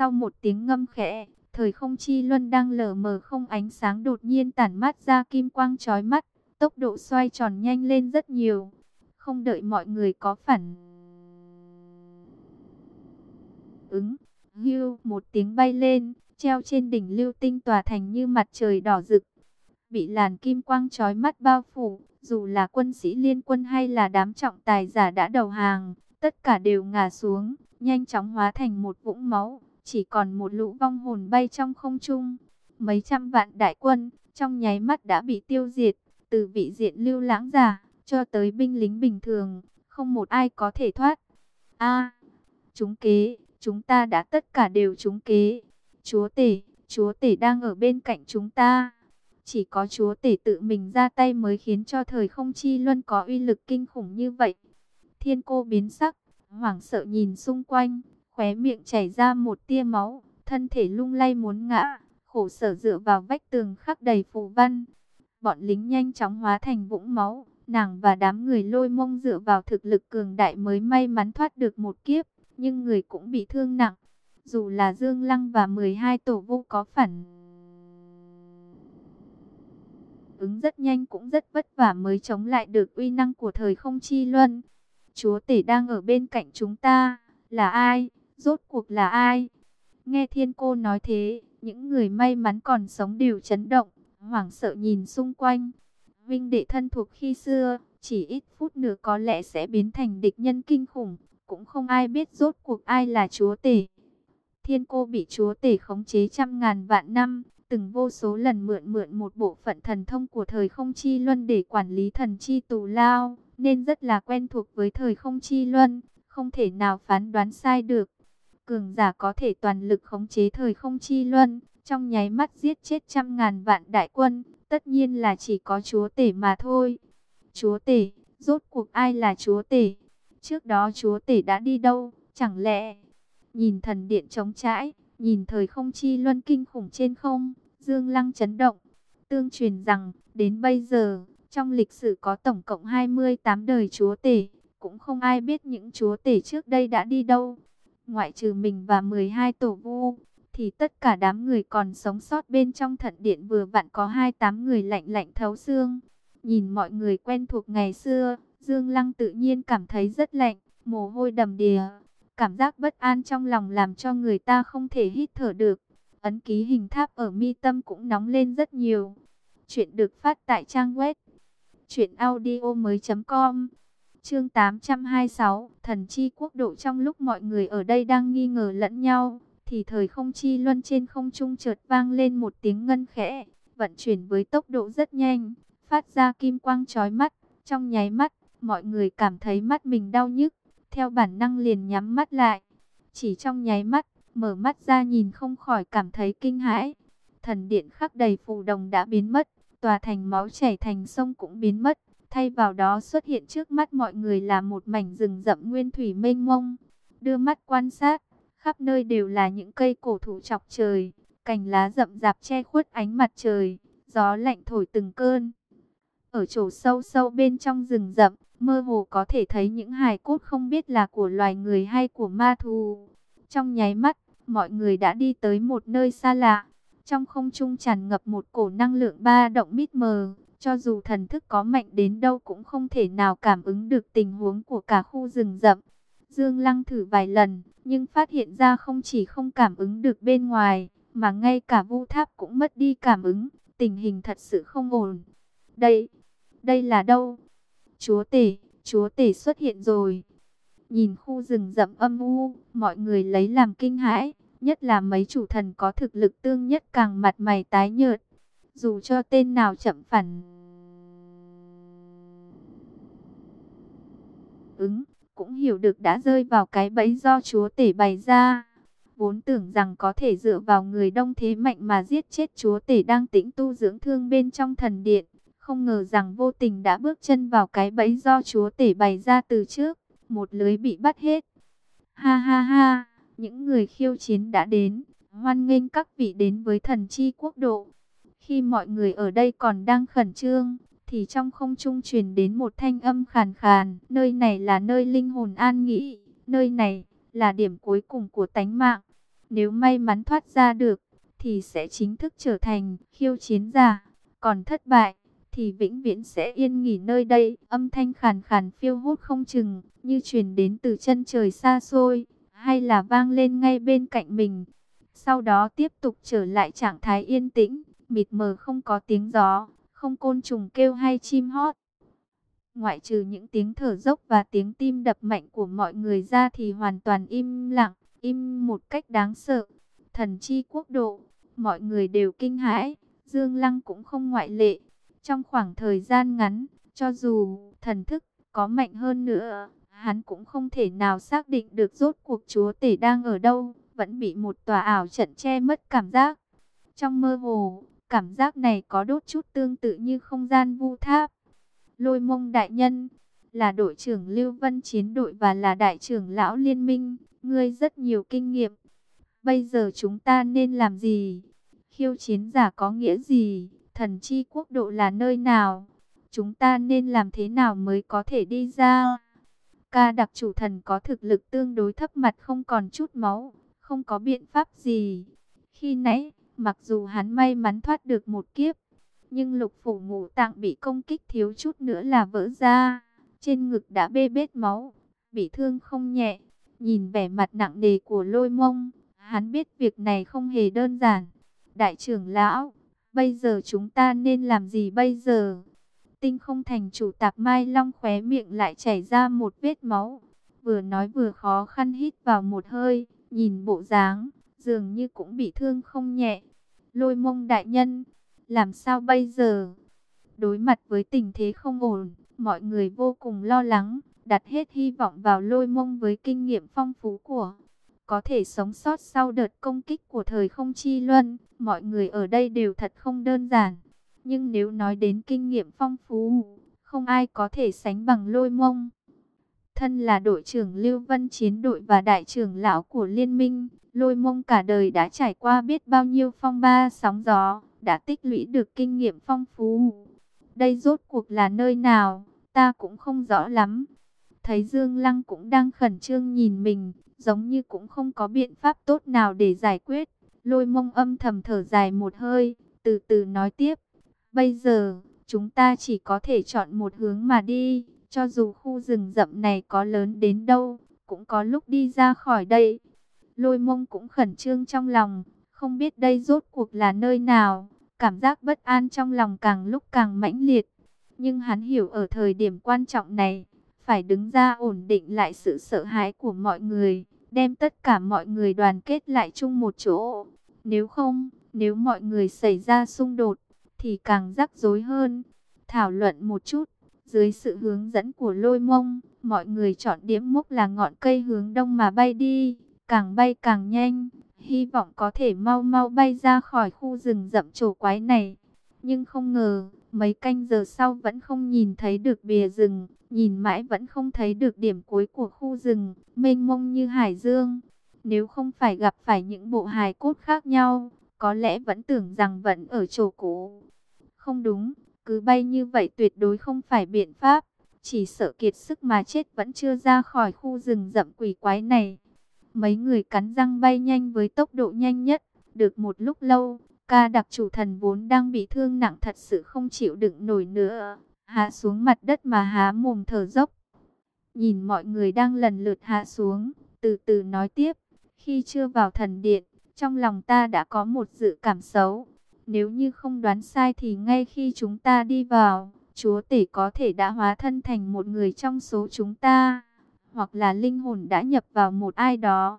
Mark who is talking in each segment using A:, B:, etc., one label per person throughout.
A: Sau một tiếng ngâm khẽ, thời không chi luân đang lờ mờ không ánh sáng đột nhiên tản mát ra kim quang chói mắt, tốc độ xoay tròn nhanh lên rất nhiều. Không đợi mọi người có phản ứng, hưu một tiếng bay lên, treo trên đỉnh lưu tinh tòa thành như mặt trời đỏ rực. Bị làn kim quang chói mắt bao phủ, dù là quân sĩ liên quân hay là đám trọng tài giả đã đầu hàng, tất cả đều ngả xuống, nhanh chóng hóa thành một vũng máu, chỉ còn một lũ vong hồn bay trong không trung. Mấy trăm vạn đại quân, trong nháy mắt đã bị tiêu diệt, từ vị diện lưu lãng giả, cho tới binh lính bình thường, không một ai có thể thoát. A, chúng kế, chúng ta đã tất cả đều chúng kế. Chúa tể, chúa tể đang ở bên cạnh chúng ta. Chỉ có chúa tể tự mình ra tay mới khiến cho thời không chi luân có uy lực kinh khủng như vậy. Thiên cô biến sắc, hoảng sợ nhìn xung quanh, khóe miệng chảy ra một tia máu, thân thể lung lay muốn ngã, khổ sở dựa vào vách tường khắc đầy phù văn. Bọn lính nhanh chóng hóa thành vũng máu, nàng và đám người lôi mông dựa vào thực lực cường đại mới may mắn thoát được một kiếp, nhưng người cũng bị thương nặng. Dù là Dương Lăng và 12 tổ vô có phản ứng rất nhanh cũng rất vất vả mới chống lại được uy năng của thời không chi luân. Chúa tể đang ở bên cạnh chúng ta, là ai? Rốt cuộc là ai? Nghe thiên cô nói thế, những người may mắn còn sống đều chấn động, hoảng sợ nhìn xung quanh. Vinh đệ thân thuộc khi xưa, chỉ ít phút nữa có lẽ sẽ biến thành địch nhân kinh khủng, cũng không ai biết rốt cuộc ai là chúa tể. Thiên cô bị chúa tể khống chế trăm ngàn vạn năm, từng vô số lần mượn mượn một bộ phận thần thông của thời không chi luân để quản lý thần chi tù lao, nên rất là quen thuộc với thời không chi luân, không thể nào phán đoán sai được. Cường giả có thể toàn lực khống chế thời không chi luân, trong nháy mắt giết chết trăm ngàn vạn đại quân, tất nhiên là chỉ có chúa tể mà thôi. Chúa tể, rốt cuộc ai là chúa tể? Trước đó chúa tể đã đi đâu? Chẳng lẽ nhìn thần điện chống trãi, nhìn thời không chi luân kinh khủng trên không, Dương Lăng chấn động. Tương truyền rằng, đến bây giờ, trong lịch sử có tổng cộng 28 đời chúa tể, cũng không ai biết những chúa tể trước đây đã đi đâu. Ngoại trừ mình và 12 tổ vu, thì tất cả đám người còn sống sót bên trong thận điện vừa vặn có 28 người lạnh lạnh thấu xương. Nhìn mọi người quen thuộc ngày xưa, Dương Lăng tự nhiên cảm thấy rất lạnh, mồ hôi đầm đìa. Cảm giác bất an trong lòng làm cho người ta không thể hít thở được. Ấn ký hình tháp ở mi tâm cũng nóng lên rất nhiều. Chuyện được phát tại trang web truyệnaudiomoi.com. Chương 826, Thần chi quốc độ trong lúc mọi người ở đây đang nghi ngờ lẫn nhau, thì thời không chi luân trên không trung chợt vang lên một tiếng ngân khẽ, vận chuyển với tốc độ rất nhanh, phát ra kim quang chói mắt, trong nháy mắt, mọi người cảm thấy mắt mình đau nhức theo bản năng liền nhắm mắt lại. Chỉ trong nháy mắt, mở mắt ra nhìn không khỏi cảm thấy kinh hãi. Thần điện khắc đầy phù đồng đã biến mất, tòa thành máu chảy thành sông cũng biến mất. Thay vào đó xuất hiện trước mắt mọi người là một mảnh rừng rậm nguyên thủy mênh mông. Đưa mắt quan sát, khắp nơi đều là những cây cổ thụ chọc trời, cành lá rậm rạp che khuất ánh mặt trời, gió lạnh thổi từng cơn. Ở chỗ sâu sâu bên trong rừng rậm, mơ hồ có thể thấy những hài cốt không biết là của loài người hay của ma thú. Trong nháy mắt, mọi người đã đi tới một nơi xa lạ. Trong không trung tràn ngập một cổ năng lượng ba động mịt mờ, cho dù thần thức có mạnh đến đâu cũng không thể nào cảm ứng được tình huống của cả khu rừng rậm. Dương Lăng thử vài lần, nhưng phát hiện ra không chỉ không cảm ứng được bên ngoài, mà ngay cả vu tháp cũng mất đi cảm ứng, tình hình thật sự không ổn. Đây, đây là đâu? Chúa tể, chúa tể xuất hiện rồi. Nhìn khu rừng rậm âm u, mọi người lấy làm kinh hãi, nhất là mấy chủ thần có thực lực tương nhất càng mặt mày tái nhợt. Dù cho tên nào chậm phản ứng, cũng hiểu được đã rơi vào cái bẫy do chúa tể bày ra. Vốn tưởng rằng có thể dựa vào người đông thế mạnh mà giết chết chúa tể đang tĩnh tu dưỡng thương bên trong thần điện. Không ngờ rằng vô tình đã bước chân vào cái bẫy do chúa tể bày ra từ trước. Một lưới bị bắt hết. Ha ha ha, những người khiêu chiến đã đến. Hoan nghênh các vị đến với thần chi quốc độ. Khi mọi người ở đây còn đang khẩn trương, thì trong không trung truyền đến một thanh âm khàn khàn. Nơi này là nơi linh hồn an nghỉ. Nơi này là điểm cuối cùng của tánh mạng. Nếu may mắn thoát ra được, thì sẽ chính thức trở thành khiêu chiến giả. Còn thất bại, thì vĩnh viễn sẽ yên nghỉ nơi đây. Âm thanh khàn khàn phiêu hút không chừng, như truyền đến từ chân trời xa xôi, hay là vang lên ngay bên cạnh mình. Sau đó tiếp tục trở lại trạng thái yên tĩnh, mịt mờ không có tiếng gió, không côn trùng kêu hay chim hót. Ngoại trừ những tiếng thở dốc và tiếng tim đập mạnh của mọi người ra thì hoàn toàn im lặng, im một cách đáng sợ. Thần chi quốc độ, mọi người đều kinh hãi, Dương Lăng cũng không ngoại lệ. Trong khoảng thời gian ngắn, cho dù thần thức có mạnh hơn nữa, hắn cũng không thể nào xác định được rốt cuộc chúa tể đang ở đâu, vẫn bị một tòa ảo trận che mất cảm giác. Trong mơ hồ, cảm giác này có đốt chút tương tự như không gian vu tháp. Lôi mông đại nhân, là đội trưởng Lưu Vân chiến đội và là đại trưởng lão liên minh, ngươi rất nhiều kinh nghiệm. Bây giờ chúng ta nên làm gì? Khiêu chiến giả có nghĩa gì? Thần chi quốc độ là nơi nào? Chúng ta nên làm thế nào mới có thể đi ra? Ca đặc chủ thần có thực lực tương đối thấp mặt không còn chút máu, không có biện pháp gì. Khi nãy, mặc dù hắn may mắn thoát được một kiếp, nhưng lục phủ ngũ tạng bị công kích thiếu chút nữa là vỡ ra. Trên ngực đã bê bết máu, bị thương không nhẹ. Nhìn vẻ mặt nặng nề của lôi mông, hắn biết việc này không hề đơn giản. Đại trưởng lão, bây giờ chúng ta nên làm gì bây giờ? Tinh không thành chủ tạp mai long khóe miệng lại chảy ra một vết máu. Vừa nói vừa khó khăn hít vào một hơi, nhìn bộ dáng, dường như cũng bị thương không nhẹ. Lôi mông đại nhân, làm sao bây giờ? Đối mặt với tình thế không ổn, mọi người vô cùng lo lắng, đặt hết hy vọng vào lôi mông với kinh nghiệm phong phú của. Có thể sống sót sau đợt công kích của thời không chi luân, mọi người ở đây đều thật không đơn giản. Nhưng nếu nói đến kinh nghiệm phong phú, không ai có thể sánh bằng lôi mông. Thân là đội trưởng Lưu Vân chiến đội và đại trưởng lão của liên minh, lôi mông cả đời đã trải qua biết bao nhiêu phong ba sóng gió, đã tích lũy được kinh nghiệm phong phú. Đây rốt cuộc là nơi nào, ta cũng không rõ lắm. Thấy Dương Lăng cũng đang khẩn trương nhìn mình, giống như cũng không có biện pháp tốt nào để giải quyết. Lôi mông âm thầm thở dài một hơi, từ từ nói tiếp. Bây giờ, chúng ta chỉ có thể chọn một hướng mà đi, cho dù khu rừng rậm này có lớn đến đâu, cũng có lúc đi ra khỏi đây. Lôi mông cũng khẩn trương trong lòng, không biết đây rốt cuộc là nơi nào. Cảm giác bất an trong lòng càng lúc càng mãnh liệt. Nhưng hắn hiểu ở thời điểm quan trọng này, phải đứng ra ổn định lại sự sợ hãi của mọi người, đem tất cả mọi người đoàn kết lại chung một chỗ. Nếu không, nếu mọi người xảy ra xung đột, thì càng rắc rối hơn. Thảo luận một chút, dưới sự hướng dẫn của lôi mông, mọi người chọn điểm mốc là ngọn cây hướng đông mà bay đi, càng bay càng nhanh, hy vọng có thể mau mau bay ra khỏi khu rừng rậm trổ quái này. Nhưng không ngờ, mấy canh giờ sau vẫn không nhìn thấy được bìa rừng, nhìn mãi vẫn không thấy được điểm cuối của khu rừng, mênh mông như hải dương. Nếu không phải gặp phải những bộ hài cốt khác nhau, có lẽ vẫn tưởng rằng vẫn ở chỗ cũ. Không đúng, cứ bay như vậy tuyệt đối không phải biện pháp, chỉ sợ kiệt sức mà chết vẫn chưa ra khỏi khu rừng rậm quỷ quái này. Mấy người cắn răng bay nhanh với tốc độ nhanh nhất, được một lúc lâu, ca đặc chủ thần vốn đang bị thương nặng thật sự không chịu đựng nổi nữa, hạ xuống mặt đất mà há mồm thở dốc. Nhìn mọi người đang lần lượt hạ xuống, từ từ nói tiếp, khi chưa vào thần điện, trong lòng ta đã có một dự cảm xấu. Nếu như không đoán sai thì ngay khi chúng ta đi vào, chúa tể có thể đã hóa thân thành một người trong số chúng ta hoặc là linh hồn đã nhập vào một ai đó.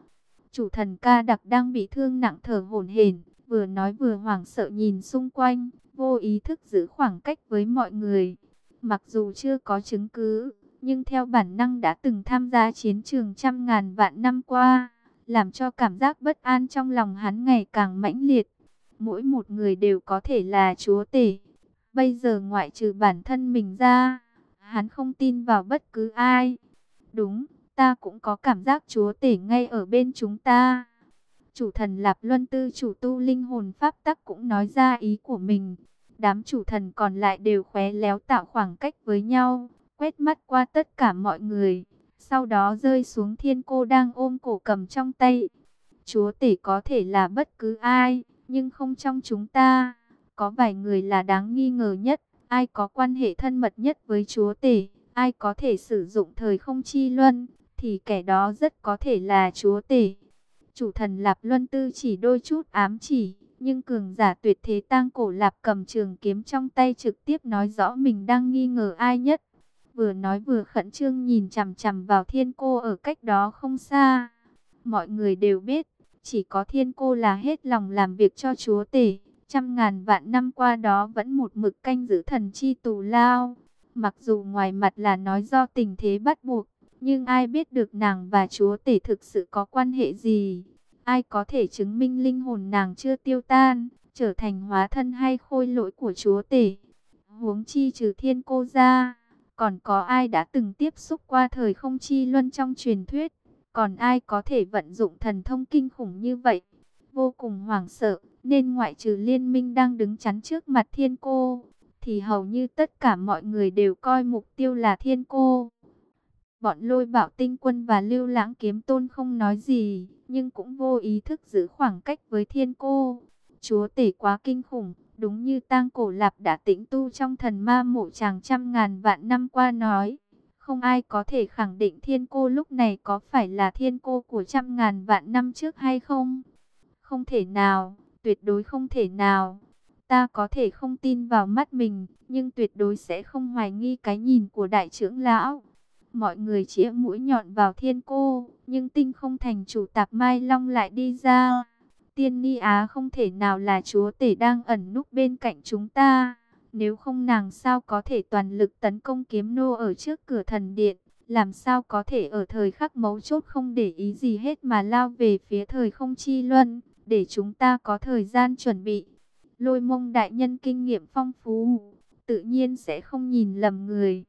A: Chủ thần ca đặc đang bị thương nặng thở hổn hển, vừa nói vừa hoảng sợ nhìn xung quanh, vô ý thức giữ khoảng cách với mọi người. Mặc dù chưa có chứng cứ, nhưng theo bản năng đã từng tham gia chiến trường trăm ngàn vạn năm qua, làm cho cảm giác bất an trong lòng hắn ngày càng mãnh liệt. Mỗi một người đều có thể là chúa tể. Bây giờ ngoại trừ bản thân mình ra, hắn không tin vào bất cứ ai. Đúng, ta cũng có cảm giác chúa tể ngay ở bên chúng ta. Chủ thần Lạp Luân Tư chủ tu linh hồn pháp tắc cũng nói ra ý của mình. Đám chủ thần còn lại đều khóe léo tạo khoảng cách với nhau, quét mắt qua tất cả mọi người. Sau đó rơi xuống thiên cô đang ôm cổ cầm trong tay. Chúa tể có thể là bất cứ ai, nhưng không trong chúng ta. Có vài người là đáng nghi ngờ nhất, ai có quan hệ thân mật nhất với chúa tể, ai có thể sử dụng thời không chi luân, thì kẻ đó rất có thể là chúa tể. Chủ thần Lạp Luân Tư chỉ đôi chút ám chỉ, nhưng cường giả tuyệt thế tang cổ Lạp cầm trường kiếm trong tay trực tiếp nói rõ mình đang nghi ngờ ai nhất. Vừa nói vừa khẩn trương nhìn chằm chằm vào thiên cô ở cách đó không xa. Mọi người đều biết, chỉ có thiên cô là hết lòng làm việc cho chúa tể. Trăm ngàn vạn năm qua đó vẫn một mực canh giữ thần chi tù lao. Mặc dù ngoài mặt là nói do tình thế bắt buộc, nhưng ai biết được nàng và chúa tể thực sự có quan hệ gì? Ai có thể chứng minh linh hồn nàng chưa tiêu tan, trở thành hóa thân hay khôi lỗi của chúa tể? Huống chi trừ thiên cô ra, còn có ai đã từng tiếp xúc qua thời không chi luân trong truyền thuyết? Còn ai có thể vận dụng thần thông kinh khủng như vậy? Vô cùng hoảng sợ, nên ngoại trừ liên minh đang đứng chắn trước mặt thiên cô, thì hầu như tất cả mọi người đều coi mục tiêu là thiên cô. Bọn lôi bảo tinh quân và lưu lãng kiếm tôn không nói gì, nhưng cũng vô ý thức giữ khoảng cách với thiên cô. Chúa tể quá kinh khủng, đúng như tang cổ lạp đã tĩnh tu trong thần ma mộ chàng trăm ngàn vạn năm qua nói. Không ai có thể khẳng định thiên cô lúc này có phải là thiên cô của trăm ngàn vạn năm trước hay không. Không thể nào, tuyệt đối không thể nào. Ta có thể không tin vào mắt mình, nhưng tuyệt đối sẽ không hoài nghi cái nhìn của đại trưởng lão. Mọi người chĩa mũi nhọn vào thiên cô, nhưng tinh không thành chủ tạp Mai Long lại đi ra. Tiên Ni Á không thể nào là chúa tể đang ẩn núp bên cạnh chúng ta. Nếu không nàng sao có thể toàn lực tấn công kiếm nô ở trước cửa thần điện. Làm sao có thể ở thời khắc mấu chốt không để ý gì hết mà lao về phía thời không chi luân. Để chúng ta có thời gian chuẩn bị. Lôi mông đại nhân kinh nghiệm phong phú. Tự nhiên sẽ không nhìn lầm người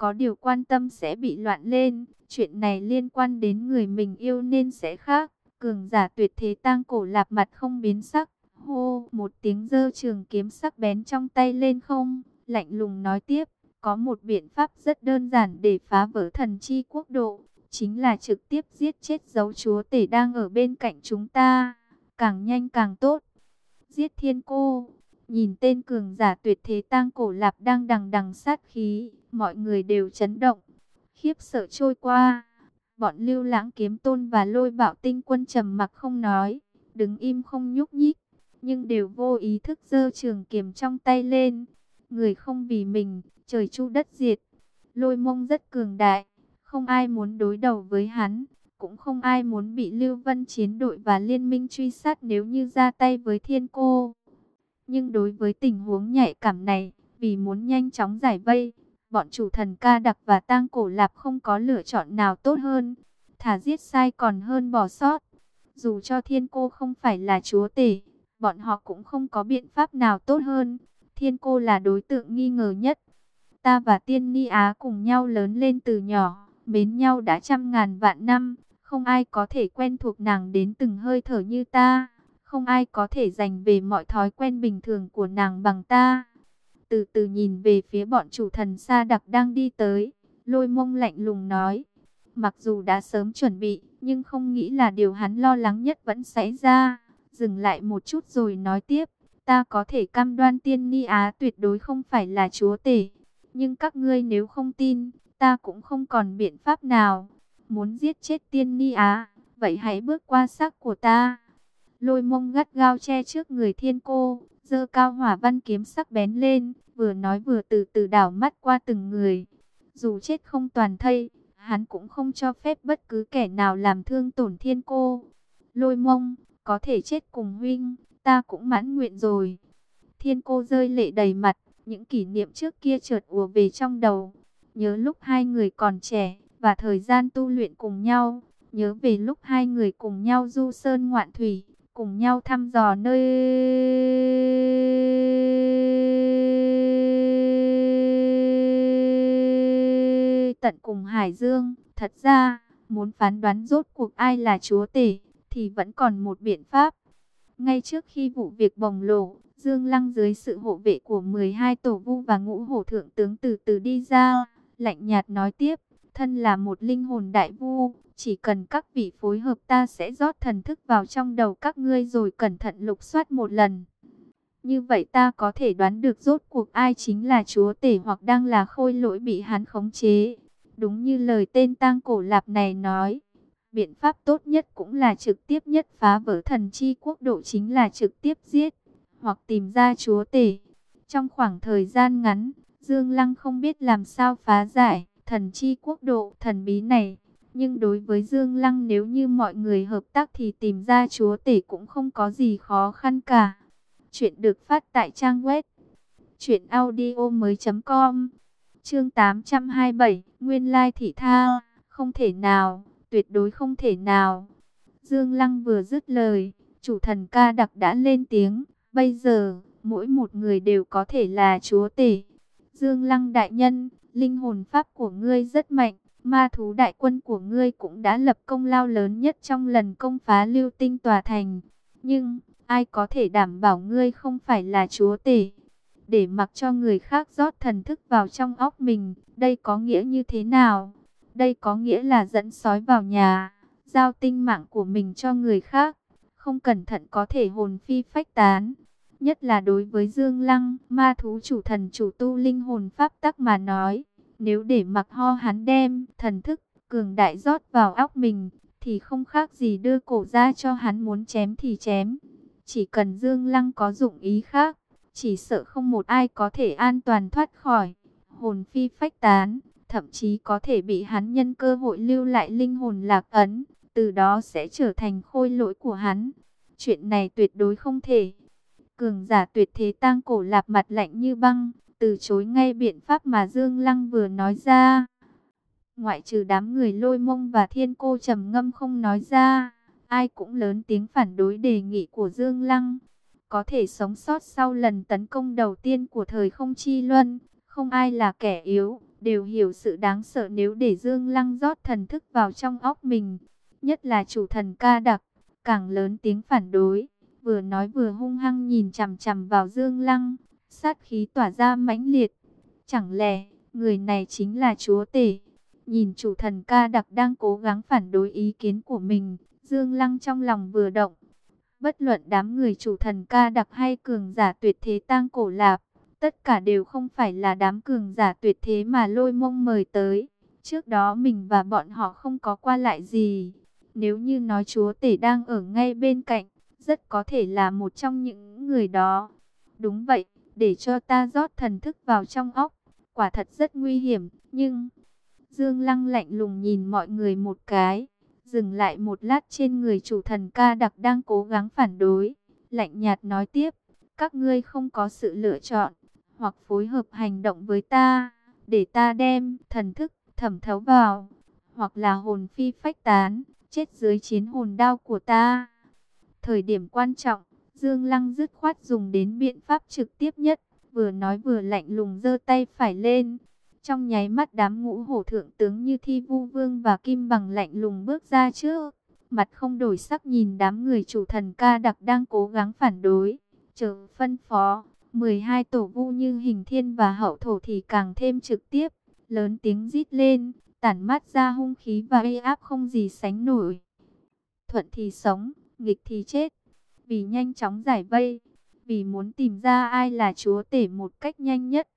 A: có điều quan tâm sẽ bị loạn lên. Chuyện này liên quan đến người mình yêu nên sẽ khác. Cường giả tuyệt thế tang cổ lạp mặt không biến sắc. Hô, một tiếng dơ trường kiếm sắc bén trong tay lên không. Lạnh lùng nói tiếp, có một biện pháp rất đơn giản để phá vỡ thần chi quốc độ. Chính là trực tiếp giết chết dấu chúa tể đang ở bên cạnh chúng ta. Càng nhanh càng tốt. Giết thiên cô. Nhìn tên cường giả tuyệt thế tang cổ lạp đang đằng đằng sát khí mọi người đều chấn động, khiếp sợ trôi qua. Bọn lưu lãng kiếm tôn và lôi bạo tinh quân trầm mặc không nói, đứng im không nhúc nhích, nhưng đều vô ý thức giơ trường kiếm trong tay lên. Người không vì mình, trời chu đất diệt. Lôi mông rất cường đại, không ai muốn đối đầu với hắn, cũng không ai muốn bị Lưu Vân chiến đội và liên minh truy sát nếu như ra tay với thiên cô. Nhưng đối với tình huống nhạy cảm này, vì muốn nhanh chóng giải vây, bọn chủ thần ca đặc và tang cổ lạp không có lựa chọn nào tốt hơn. Thả giết sai còn hơn bỏ sót. Dù cho thiên cô không phải là chúa tể, bọn họ cũng không có biện pháp nào tốt hơn. Thiên cô là đối tượng nghi ngờ nhất. Ta và tiên ni á cùng nhau lớn lên từ nhỏ, mến nhau đã trăm ngàn vạn năm. Không ai có thể quen thuộc nàng đến từng hơi thở như ta. Không ai có thể dành về mọi thói quen bình thường của nàng bằng ta từ từ nhìn về phía bọn chủ thần sa đặc đang đi tới. Lôi mông lạnh lùng nói, mặc dù đã sớm chuẩn bị, nhưng không nghĩ là điều hắn lo lắng nhất vẫn xảy ra. Dừng lại một chút rồi nói tiếp, ta có thể cam đoan tiên ni á tuyệt đối không phải là chúa tể. Nhưng các ngươi nếu không tin, ta cũng không còn biện pháp nào. Muốn giết chết tiên ni á, vậy hãy bước qua xác của ta. Lôi mông gắt gao che trước người thiên cô, dơ cao hỏa văn kiếm sắc bén lên, vừa nói vừa từ từ đảo mắt qua từng người. Dù chết không toàn thây, hắn cũng không cho phép bất cứ kẻ nào làm thương tổn thiên cô. Lôi mông, có thể chết cùng huynh, ta cũng mãn nguyện rồi. Thiên cô rơi lệ đầy mặt, những kỷ niệm trước kia chợt ùa về trong đầu. Nhớ lúc hai người còn trẻ, và thời gian tu luyện cùng nhau. Nhớ về lúc hai người cùng nhau du sơn ngoạn thủy, cùng nhau thăm dò nơi tận cùng Hải Dương. Thật ra, muốn phán đoán rốt cuộc ai là chúa tể, thì vẫn còn một biện pháp. Ngay trước khi vụ việc bồng lộ, Dương Lăng dưới sự hộ vệ của 12 tổ vu và ngũ hổ thượng tướng từ từ đi ra, lạnh nhạt nói tiếp, thân là một linh hồn đại vu, chỉ cần các vị phối hợp ta sẽ rót thần thức vào trong đầu các ngươi rồi cẩn thận lục soát một lần. Như vậy ta có thể đoán được rốt cuộc ai chính là chúa tể hoặc đang là khôi lỗi bị hắn khống chế. Đúng như lời tên tang cổ lạp này nói, biện pháp tốt nhất cũng là trực tiếp nhất phá vỡ thần chi quốc độ chính là trực tiếp giết, hoặc tìm ra chúa tể. Trong khoảng thời gian ngắn, Dương Lăng không biết làm sao phá giải thần chi quốc độ thần bí này. Nhưng đối với Dương Lăng nếu như mọi người hợp tác thì tìm ra chúa tể cũng không có gì khó khăn cả. Chuyện được phát tại trang web chuyện audio mới.com Chương 827 Nguyên lai thị tha Không thể nào, tuyệt đối không thể nào. Dương Lăng vừa dứt lời, chủ thần ca đặc đã lên tiếng. Bây giờ, mỗi một người đều có thể là chúa tể. Dương Lăng đại nhân, linh hồn pháp của ngươi rất mạnh. Ma thú đại quân của ngươi cũng đã lập công lao lớn nhất trong lần công phá lưu tinh tòa thành. Nhưng, ai có thể đảm bảo ngươi không phải là chúa tể? Để mặc cho người khác rót thần thức vào trong óc mình, đây có nghĩa như thế nào? Đây có nghĩa là dẫn sói vào nhà, giao tinh mạng của mình cho người khác. Không cẩn thận có thể hồn phi phách tán. Nhất là đối với Dương Lăng, ma thú chủ thần chủ tu linh hồn pháp tắc mà nói. Nếu để mặc ho hắn đem thần thức cường đại rót vào óc mình, thì không khác gì đưa cổ ra cho hắn muốn chém thì chém. Chỉ cần Dương Lăng có dụng ý khác, chỉ sợ không một ai có thể an toàn thoát khỏi. Hồn phi phách tán, thậm chí có thể bị hắn nhân cơ hội lưu lại linh hồn lạc ấn, từ đó sẽ trở thành khôi lỗi của hắn. Chuyện này tuyệt đối không thể. Cường giả tuyệt thế tang cổ lạp mặt lạnh như băng, từ chối ngay biện pháp mà Dương Lăng vừa nói ra. Ngoại trừ đám người lôi mông và thiên cô trầm ngâm không nói ra, ai cũng lớn tiếng phản đối đề nghị của Dương Lăng. Có thể sống sót sau lần tấn công đầu tiên của thời không chi luân, không ai là kẻ yếu, đều hiểu sự đáng sợ nếu để Dương Lăng rót thần thức vào trong óc mình. Nhất là chủ thần ca đặc, càng lớn tiếng phản đối, vừa nói vừa hung hăng nhìn chằm chằm vào Dương Lăng, sát khí tỏa ra mãnh liệt. Chẳng lẽ, người này chính là chúa tể? Nhìn chủ thần ca đặc đang cố gắng phản đối ý kiến của mình, Dương Lăng trong lòng vừa động. Bất luận đám người chủ thần ca đặc hay cường giả tuyệt thế tang cổ lạp, tất cả đều không phải là đám cường giả tuyệt thế mà lôi mông mời tới. Trước đó mình và bọn họ không có qua lại gì. Nếu như nói chúa tể đang ở ngay bên cạnh, rất có thể là một trong những người đó. Đúng vậy, để cho ta rót thần thức vào trong óc, quả thật rất nguy hiểm, nhưng... Dương Lăng lạnh lùng nhìn mọi người một cái, dừng lại một lát trên người chủ thần ca đặc đang cố gắng phản đối, lạnh nhạt nói tiếp, các ngươi không có sự lựa chọn, hoặc phối hợp hành động với ta, để ta đem thần thức thẩm thấu vào, hoặc là hồn phi phách tán, chết dưới chiến hồn đao của ta. Thời điểm quan trọng, Dương Lăng dứt khoát dùng đến biện pháp trực tiếp nhất, vừa nói vừa lạnh lùng giơ tay phải lên. Trong nháy mắt đám ngũ hổ thượng tướng như Thi Vu Vương và Kim Bằng lạnh lùng bước ra trước, mặt không đổi sắc nhìn đám người chủ thần ca đặc đang cố gắng phản đối, chờ phân phó. 12 tổ vu như hình thiên và hậu thổ thì càng thêm trực tiếp, lớn tiếng rít lên, tản mát ra hung khí và uy áp không gì sánh nổi. Thuận thì sống, nghịch thì chết vì nhanh chóng giải vây, vì muốn tìm ra ai là chúa tể một cách nhanh nhất.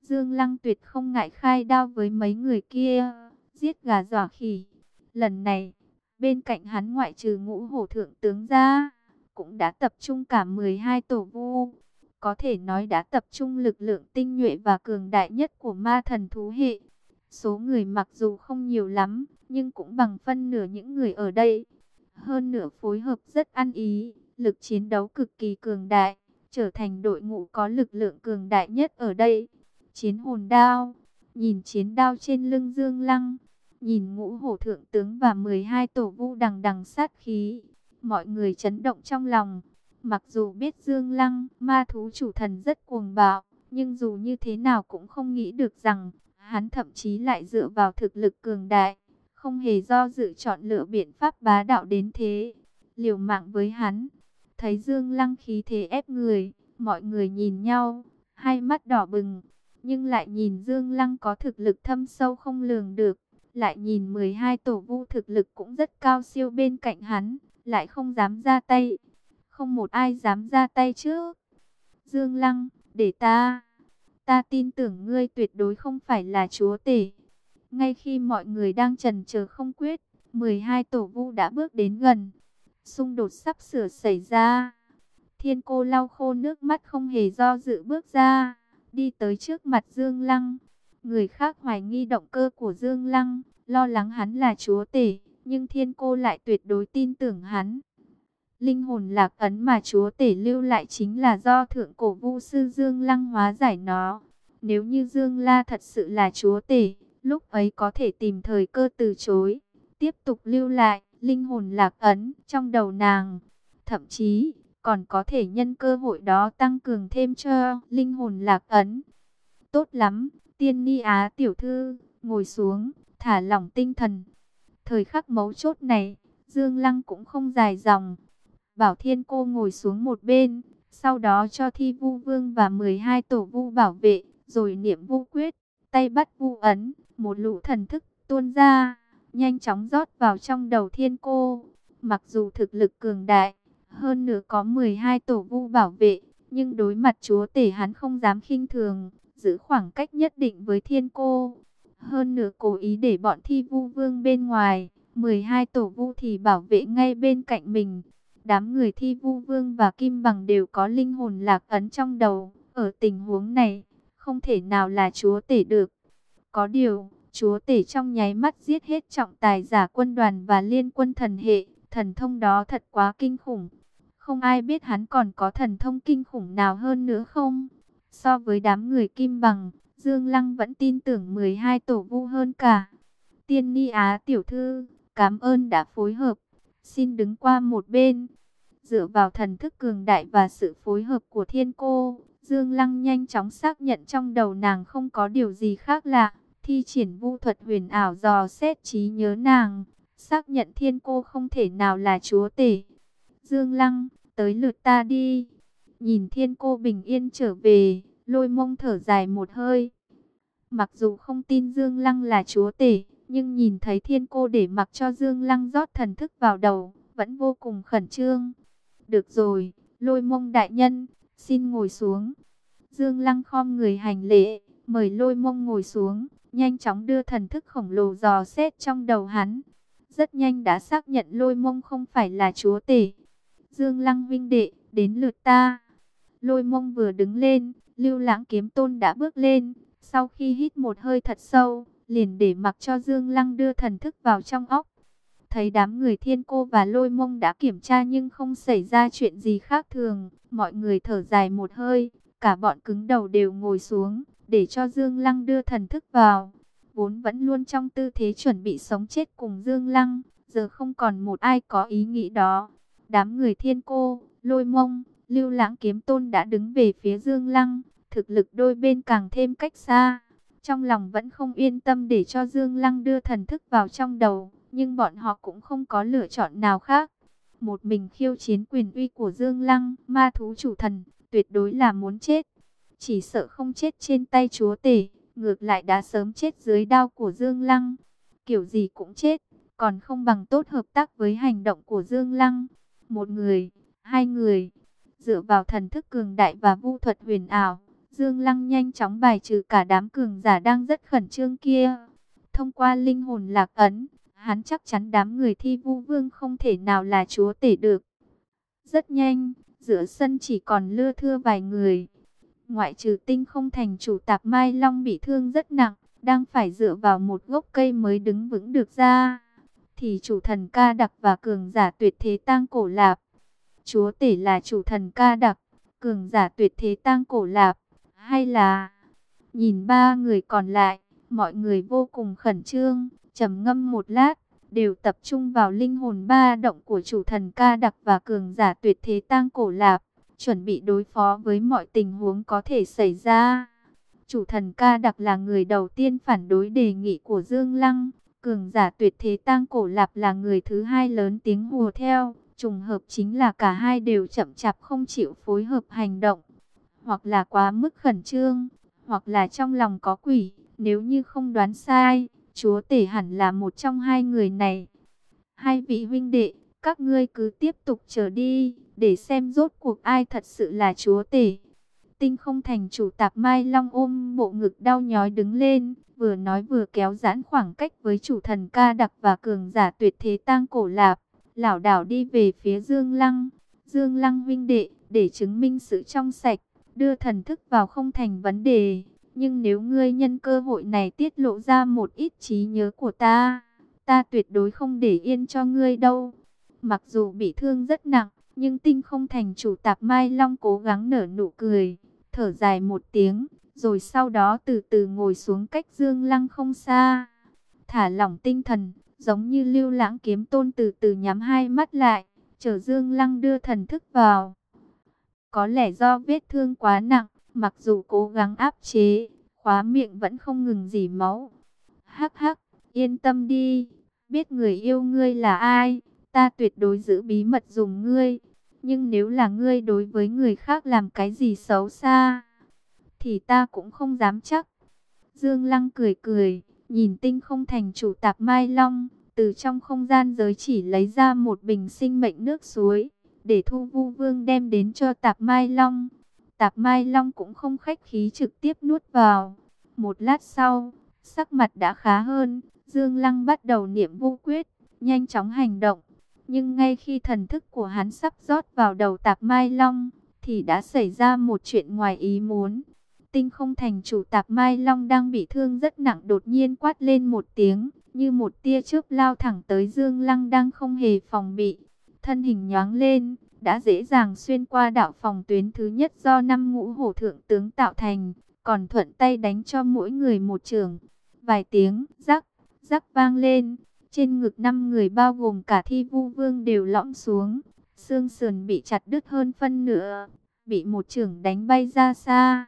A: Dương Lăng tuyệt không ngại khai đao với mấy người kia, giết gà dọa khỉ. Lần này, bên cạnh hắn ngoại trừ ngũ hổ thượng tướng ra, cũng đã tập trung cả 12 tổ vu. Có thể nói đã tập trung lực lượng tinh nhuệ và cường đại nhất của ma thần thú hệ. Số người mặc dù không nhiều lắm, nhưng cũng bằng phân nửa những người ở đây. Hơn nửa phối hợp rất ăn ý, lực chiến đấu cực kỳ cường đại, trở thành đội ngũ có lực lượng cường đại nhất ở đây. Chiến hồn đao, nhìn chiến đao trên lưng Dương Lăng, nhìn ngũ hổ thượng tướng và 12 tổ vu đằng đằng sát khí, mọi người chấn động trong lòng. Mặc dù biết Dương Lăng, ma thú chủ thần rất cuồng bạo, nhưng dù như thế nào cũng không nghĩ được rằng, hắn thậm chí lại dựa vào thực lực cường đại, không hề do dự chọn lựa biện pháp bá đạo đến thế, liều mạng với hắn. Thấy Dương Lăng khí thế ép người, mọi người nhìn nhau, hai mắt đỏ bừng, nhưng lại nhìn Dương Lăng có thực lực thâm sâu không lường được, lại nhìn 12 tổ vu thực lực cũng rất cao siêu bên cạnh hắn, lại không dám ra tay. Không một ai dám ra tay chứ Dương Lăng, để ta, ta tin tưởng ngươi tuyệt đối không phải là chúa tể. Ngay khi mọi người đang trần chờ không quyết, 12 tổ vu đã bước đến gần. Xung đột sắp sửa xảy ra. Thiên cô lau khô nước mắt không hề do dự bước ra, đi tới trước mặt Dương Lăng. Người khác hoài nghi động cơ của Dương Lăng, lo lắng hắn là chúa tể, nhưng thiên cô lại tuyệt đối tin tưởng hắn. Linh hồn lạc ấn mà chúa tể lưu lại chính là do thượng cổ vu sư Dương Lăng hóa giải nó. Nếu như Dương La thật sự là chúa tể, lúc ấy có thể tìm thời cơ từ chối, tiếp tục lưu lại linh hồn lạc ấn trong đầu nàng. Thậm chí, còn có thể nhân cơ hội đó tăng cường thêm cho linh hồn lạc ấn. Tốt lắm, tiên ni á tiểu thư, ngồi xuống, thả lỏng tinh thần. Thời khắc mấu chốt này, Dương Lăng cũng không dài dòng. Bảo Thiên Cô ngồi xuống một bên, sau đó cho thi vu vương và 12 tổ vu bảo vệ, rồi niệm vu quyết, tay bắt vu ấn, một lũ thần thức tuôn ra, nhanh chóng rót vào trong đầu Thiên Cô. Mặc dù thực lực cường đại, hơn nữa có 12 tổ vu bảo vệ, nhưng đối mặt chúa tể hắn không dám khinh thường, giữ khoảng cách nhất định với Thiên Cô. Hơn nữa cố ý để bọn thi vu vương bên ngoài, 12 tổ vu thì bảo vệ ngay bên cạnh mình. Đám người thi vu vương và kim bằng đều có linh hồn lạc ấn trong đầu. Ở tình huống này, không thể nào là chúa tể được. Có điều, chúa tể trong nháy mắt giết hết trọng tài giả quân đoàn và liên quân thần hệ. Thần thông đó thật quá kinh khủng. Không ai biết hắn còn có thần thông kinh khủng nào hơn nữa không? So với đám người kim bằng, Dương Lăng vẫn tin tưởng 12 tổ vu hơn cả. Tiên Ni Á tiểu thư, cảm ơn đã phối hợp. Xin đứng qua một bên. Dựa vào thần thức cường đại và sự phối hợp của thiên cô, Dương Lăng nhanh chóng xác nhận trong đầu nàng không có điều gì khác lạ. Thi triển vu thuật huyền ảo dò xét trí nhớ nàng, xác nhận thiên cô không thể nào là chúa tể. Dương Lăng, tới lượt ta đi. Nhìn thiên cô bình yên trở về, lôi mông thở dài một hơi. Mặc dù không tin Dương Lăng là chúa tể, nhưng nhìn thấy thiên cô để mặc cho Dương Lăng rót thần thức vào đầu, vẫn vô cùng khẩn trương. Được rồi, lôi mông đại nhân, xin ngồi xuống. Dương Lăng khom người hành lễ, mời lôi mông ngồi xuống, nhanh chóng đưa thần thức khổng lồ dò xét trong đầu hắn. Rất nhanh đã xác nhận lôi mông không phải là chúa tể. Dương Lăng vinh đệ, đến lượt ta. Lôi mông vừa đứng lên, lưu lãng kiếm tôn đã bước lên. Sau khi hít một hơi thật sâu, liền để mặc cho Dương Lăng đưa thần thức vào trong óc. Thấy đám người thiên cô và lôi mông đã kiểm tra nhưng không xảy ra chuyện gì khác thường. Mọi người thở dài một hơi, cả bọn cứng đầu đều ngồi xuống, để cho Dương Lăng đưa thần thức vào. Vốn vẫn luôn trong tư thế chuẩn bị sống chết cùng Dương Lăng, giờ không còn một ai có ý nghĩ đó. Đám người thiên cô, lôi mông, lưu lãng kiếm tôn đã đứng về phía Dương Lăng, thực lực đôi bên càng thêm cách xa. Trong lòng vẫn không yên tâm để cho Dương Lăng đưa thần thức vào trong đầu, nhưng bọn họ cũng không có lựa chọn nào khác. Một mình khiêu chiến quyền uy của Dương Lăng, ma thú chủ thần, tuyệt đối là muốn chết. Chỉ sợ không chết trên tay chúa tể, ngược lại đã sớm chết dưới đao của Dương Lăng. Kiểu gì cũng chết, còn không bằng tốt hợp tác với hành động của Dương Lăng. Một người, hai người, dựa vào thần thức cường đại và vu thuật huyền ảo, Dương Lăng nhanh chóng bài trừ cả đám cường giả đang rất khẩn trương kia. Thông qua linh hồn lạc ấn, hắn chắc chắn đám người thi vu vương không thể nào là chúa tể được. Rất nhanh, giữa sân chỉ còn lưa thưa vài người. Ngoại trừ tinh không thành chủ tạp Mai Long bị thương rất nặng, đang phải dựa vào một gốc cây mới đứng vững được ra. Thì chủ thần ca đặc và cường giả tuyệt thế tang cổ lạp. Chúa tể là chủ thần ca đặc, cường giả tuyệt thế tang cổ lạp hay là... Nhìn ba người còn lại, mọi người vô cùng khẩn trương, trầm ngâm một lát, đều tập trung vào linh hồn ba động của chủ thần ca đặc và cường giả tuyệt thế tang cổ lạp, chuẩn bị đối phó với mọi tình huống có thể xảy ra. Chủ thần ca đặc là người đầu tiên phản đối đề nghị của Dương Lăng, cường giả tuyệt thế tang cổ lạp là người thứ hai lớn tiếng hùa theo, trùng hợp chính là cả hai đều chậm chạp không chịu phối hợp hành động hoặc là quá mức khẩn trương, hoặc là trong lòng có quỷ. Nếu như không đoán sai, Chúa tể hẳn là một trong hai người này. Hai vị huynh đệ, các ngươi cứ tiếp tục chờ đi, để xem rốt cuộc ai thật sự là chúa tể. Tinh không thành chủ tạp Mai Long ôm bộ ngực đau nhói đứng lên, vừa nói vừa kéo giãn khoảng cách với chủ thần ca đặc và cường giả tuyệt thế tang cổ lạp, lảo đảo đi về phía Dương Lăng. Dương Lăng huynh đệ, để chứng minh sự trong sạch, đưa thần thức vào không thành vấn đề. Nhưng nếu ngươi nhân cơ hội này tiết lộ ra một ít trí nhớ của ta, ta tuyệt đối không để yên cho ngươi đâu. Mặc dù bị thương rất nặng, nhưng tinh không thành chủ tạp Mai Long cố gắng nở nụ cười, thở dài một tiếng, rồi sau đó từ từ ngồi xuống cách Dương Lăng không xa. Thả lỏng tinh thần, giống như lưu lãng kiếm tôn từ từ nhắm hai mắt lại, chờ Dương Lăng đưa thần thức vào. Có lẽ do vết thương quá nặng, mặc dù cố gắng áp chế, khóa miệng vẫn không ngừng dỉ máu. Hắc hắc, yên tâm đi, biết người yêu ngươi là ai, ta tuyệt đối giữ bí mật dùng ngươi. Nhưng nếu là ngươi đối với người khác làm cái gì xấu xa, thì ta cũng không dám chắc. Dương Lăng cười cười, nhìn tinh không thành chủ tạp Mai Long, từ trong không gian giới chỉ lấy ra một bình sinh mệnh nước suối, để thu vu vương đem đến cho tạp Mai Long. Tạp Mai Long cũng không khách khí trực tiếp nuốt vào. Một lát sau, sắc mặt đã khá hơn, Dương Lăng bắt đầu niệm vô quyết, nhanh chóng hành động. Nhưng ngay khi thần thức của hắn sắp rót vào đầu tạp Mai Long, thì đã xảy ra một chuyện ngoài ý muốn. Tinh không thành chủ tạp Mai Long đang bị thương rất nặng đột nhiên quát lên một tiếng, như một tia chớp lao thẳng tới Dương Lăng đang không hề phòng bị. Thân hình nhoáng lên, đã dễ dàng xuyên qua đạo phòng tuyến thứ nhất do năm ngũ hổ thượng tướng tạo thành, còn thuận tay đánh cho mỗi người một trường. Vài tiếng, rắc, rắc vang lên, trên ngực năm người bao gồm cả thi vu vương đều lõm xuống. Xương sườn bị chặt đứt hơn phân nửa, bị một trường đánh bay ra xa.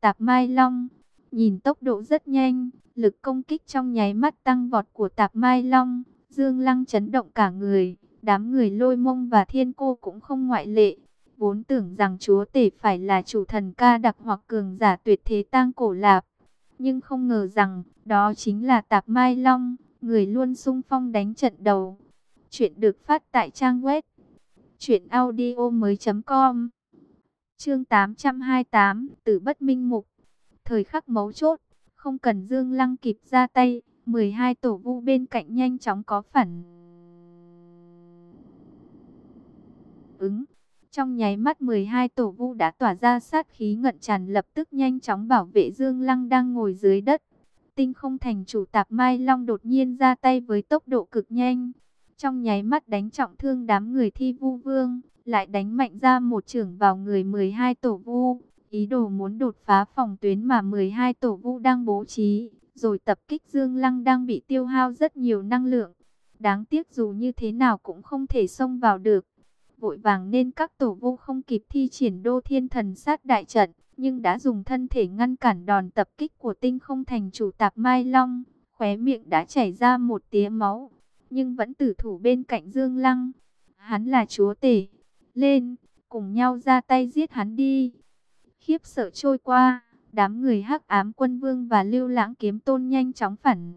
A: Tạp Mai Long, nhìn tốc độ rất nhanh, lực công kích trong nháy mắt tăng vọt của Tạp Mai Long. Dương Lăng chấn động cả người, đám người lôi mông và thiên cô cũng không ngoại lệ. Vốn tưởng rằng chúa tể phải là chủ thần ca đặc hoặc cường giả tuyệt thế tang cổ lạp. Nhưng không ngờ rằng, đó chính là Tạp Mai Long người luôn sung phong đánh trận đầu. Chuyện được phát tại trang web truyệnaudiomoi.com. Chương 828, Tử bất minh mục. Thời khắc mấu chốt, không cần Dương Lăng kịp ra tay, 12 tổ vu bên cạnh nhanh chóng có phản ứng. Trong nháy mắt 12 tổ vu đã tỏa ra sát khí ngận tràn lập tức nhanh chóng bảo vệ Dương Lăng đang ngồi dưới đất tinh không thành chủ tạp Mai Long đột nhiên ra tay với tốc độ cực nhanh. Trong nháy mắt đánh trọng thương đám người thi vu vương, lại đánh mạnh ra một trưởng vào người 12 tổ vu. Ý đồ muốn đột phá phòng tuyến mà 12 tổ vu đang bố trí, rồi tập kích Dương Lăng đang bị tiêu hao rất nhiều năng lượng. Đáng tiếc dù như thế nào cũng không thể xông vào được. Vội vàng nên các tổ vu không kịp thi triển đô thiên thần sát đại trận nhưng đã dùng thân thể ngăn cản đòn tập kích của tinh không thành chủ tạp Mai Long, khóe miệng đã chảy ra một tía máu, nhưng vẫn tử thủ bên cạnh Dương Lăng. Hắn là chúa tể, lên, cùng nhau ra tay giết hắn đi. Khiếp sợ trôi qua, đám người hắc ám quân vương và lưu lãng kiếm tôn nhanh chóng phản.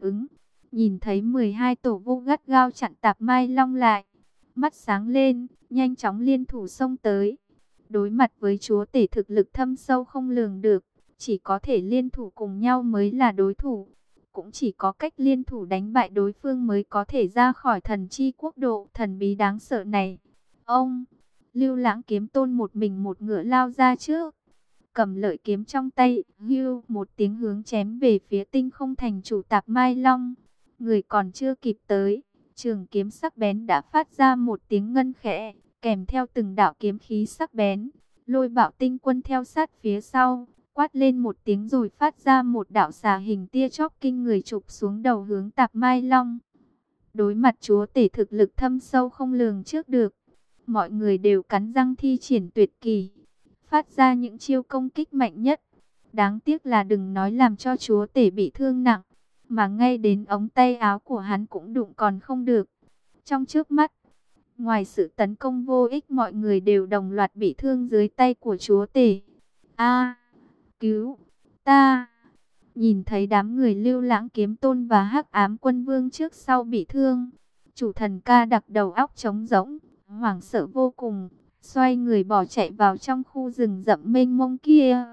A: Ứng, nhìn thấy 12 tổ vô gắt gao chặn tạp Mai Long lại mắt sáng lên, nhanh chóng liên thủ xông tới. Đối mặt với chúa tể thực lực thâm sâu không lường được, chỉ có thể liên thủ cùng nhau mới là đối thủ. Cũng chỉ có cách liên thủ đánh bại đối phương mới có thể ra khỏi thần chi quốc độ thần bí đáng sợ này. Ông, lưu lãng kiếm tôn một mình một ngựa lao ra trước. Cầm lợi kiếm trong tay, hưu một tiếng hướng chém về phía tinh không thành chủ tạp Mai Long. Người còn chưa kịp tới Trường kiếm sắc bén đã phát ra một tiếng ngân khẽ, kèm theo từng đạo kiếm khí sắc bén. Lôi bạo tinh quân theo sát phía sau, quát lên một tiếng rồi phát ra một đạo xà hình tia chóp kinh người chụp xuống đầu hướng tạp mai long. Đối mặt chúa tể thực lực thâm sâu không lường trước được. Mọi người đều cắn răng thi triển tuyệt kỳ, phát ra những chiêu công kích mạnh nhất. Đáng tiếc là đừng nói làm cho chúa tể bị thương nặng mà ngay đến ống tay áo của hắn cũng đụng còn không được. Trong trước mắt, ngoài sự tấn công vô ích mọi người đều đồng loạt bị thương dưới tay của chúa tể. A, cứu, ta. Nhìn thấy đám người lưu lãng kiếm tôn và hắc ám quân vương trước sau bị thương. Chủ thần ca đặc đầu óc trống rỗng, hoảng sợ vô cùng, xoay người bỏ chạy vào trong khu rừng rậm mênh mông kia.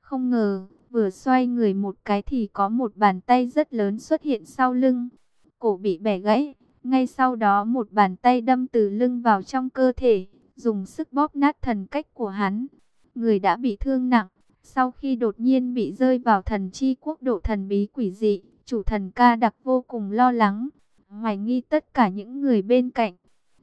A: Không ngờ, vừa xoay người một cái thì có một bàn tay rất lớn xuất hiện sau lưng. Cổ bị bẻ gãy, ngay sau đó một bàn tay đâm từ lưng vào trong cơ thể, dùng sức bóp nát thần cách của hắn. Người đã bị thương nặng, sau khi đột nhiên bị rơi vào thần chi quốc độ thần bí quỷ dị, chủ thần ca đặc vô cùng lo lắng, hoài nghi tất cả những người bên cạnh.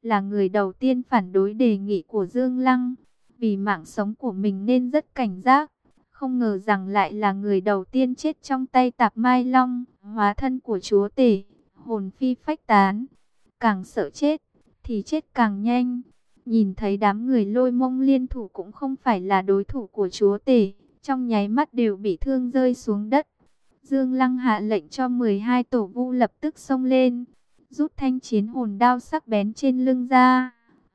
A: Là người đầu tiên phản đối đề nghị của Dương Lăng, vì mạng sống của mình nên rất cảnh giác. Không ngờ rằng lại là người đầu tiên chết trong tay tạp mai long, hóa thân của chúa tể, hồn phi phách tán. Càng sợ chết, thì chết càng nhanh. Nhìn thấy đám người lôi mông liên thủ cũng không phải là đối thủ của chúa tể, trong nháy mắt đều bị thương rơi xuống đất. Dương Lăng hạ lệnh cho 12 tổ vu lập tức xông lên, rút thanh chiến hồn đao sắc bén trên lưng ra,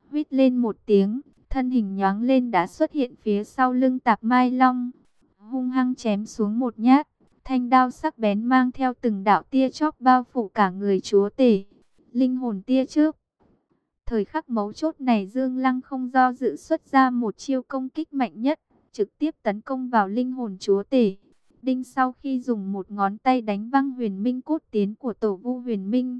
A: huýt lên một tiếng, thân hình nhoáng lên đã xuất hiện phía sau lưng tạp mai long, hung hăng chém xuống một nhát, thanh đao sắc bén mang theo từng đạo tia chóp bao phủ cả người chúa tể, linh hồn tia trước. Thời khắc mấu chốt này Dương Lăng không do dự xuất ra một chiêu công kích mạnh nhất, trực tiếp tấn công vào linh hồn chúa tể. Đinh sau khi dùng một ngón tay đánh văng huyền minh cốt tiến của tổ vu huyền minh.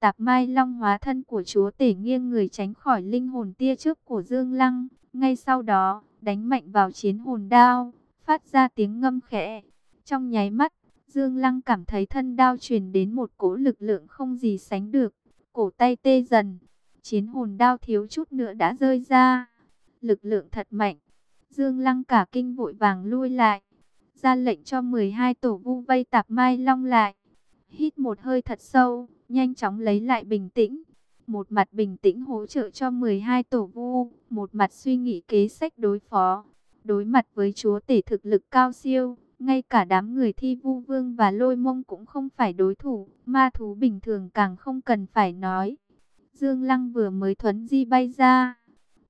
A: Tạp mai long hóa thân của chúa tể nghiêng người tránh khỏi linh hồn tia trước của Dương Lăng. Ngay sau đó, đánh mạnh vào chiến hồn đao, phát ra tiếng ngâm khẽ. Trong nháy mắt, Dương Lăng cảm thấy thân đao truyền đến một cỗ lực lượng không gì sánh được. Cổ tay tê dần, chiến hồn đao thiếu chút nữa đã rơi ra. Lực lượng thật mạnh. Dương Lăng cả kinh vội vàng lui lại. Ra lệnh cho 12 tổ vu vây tạp mai long lại. Hít một hơi thật sâu, nhanh chóng lấy lại bình tĩnh. Một mặt bình tĩnh hỗ trợ cho 12 tổ vu, một mặt suy nghĩ kế sách đối phó. Đối mặt với chúa tể thực lực cao siêu, ngay cả đám người thi vu vương và lôi mông cũng không phải đối thủ, ma thú bình thường càng không cần phải nói. Dương Lăng vừa mới thuấn di bay ra,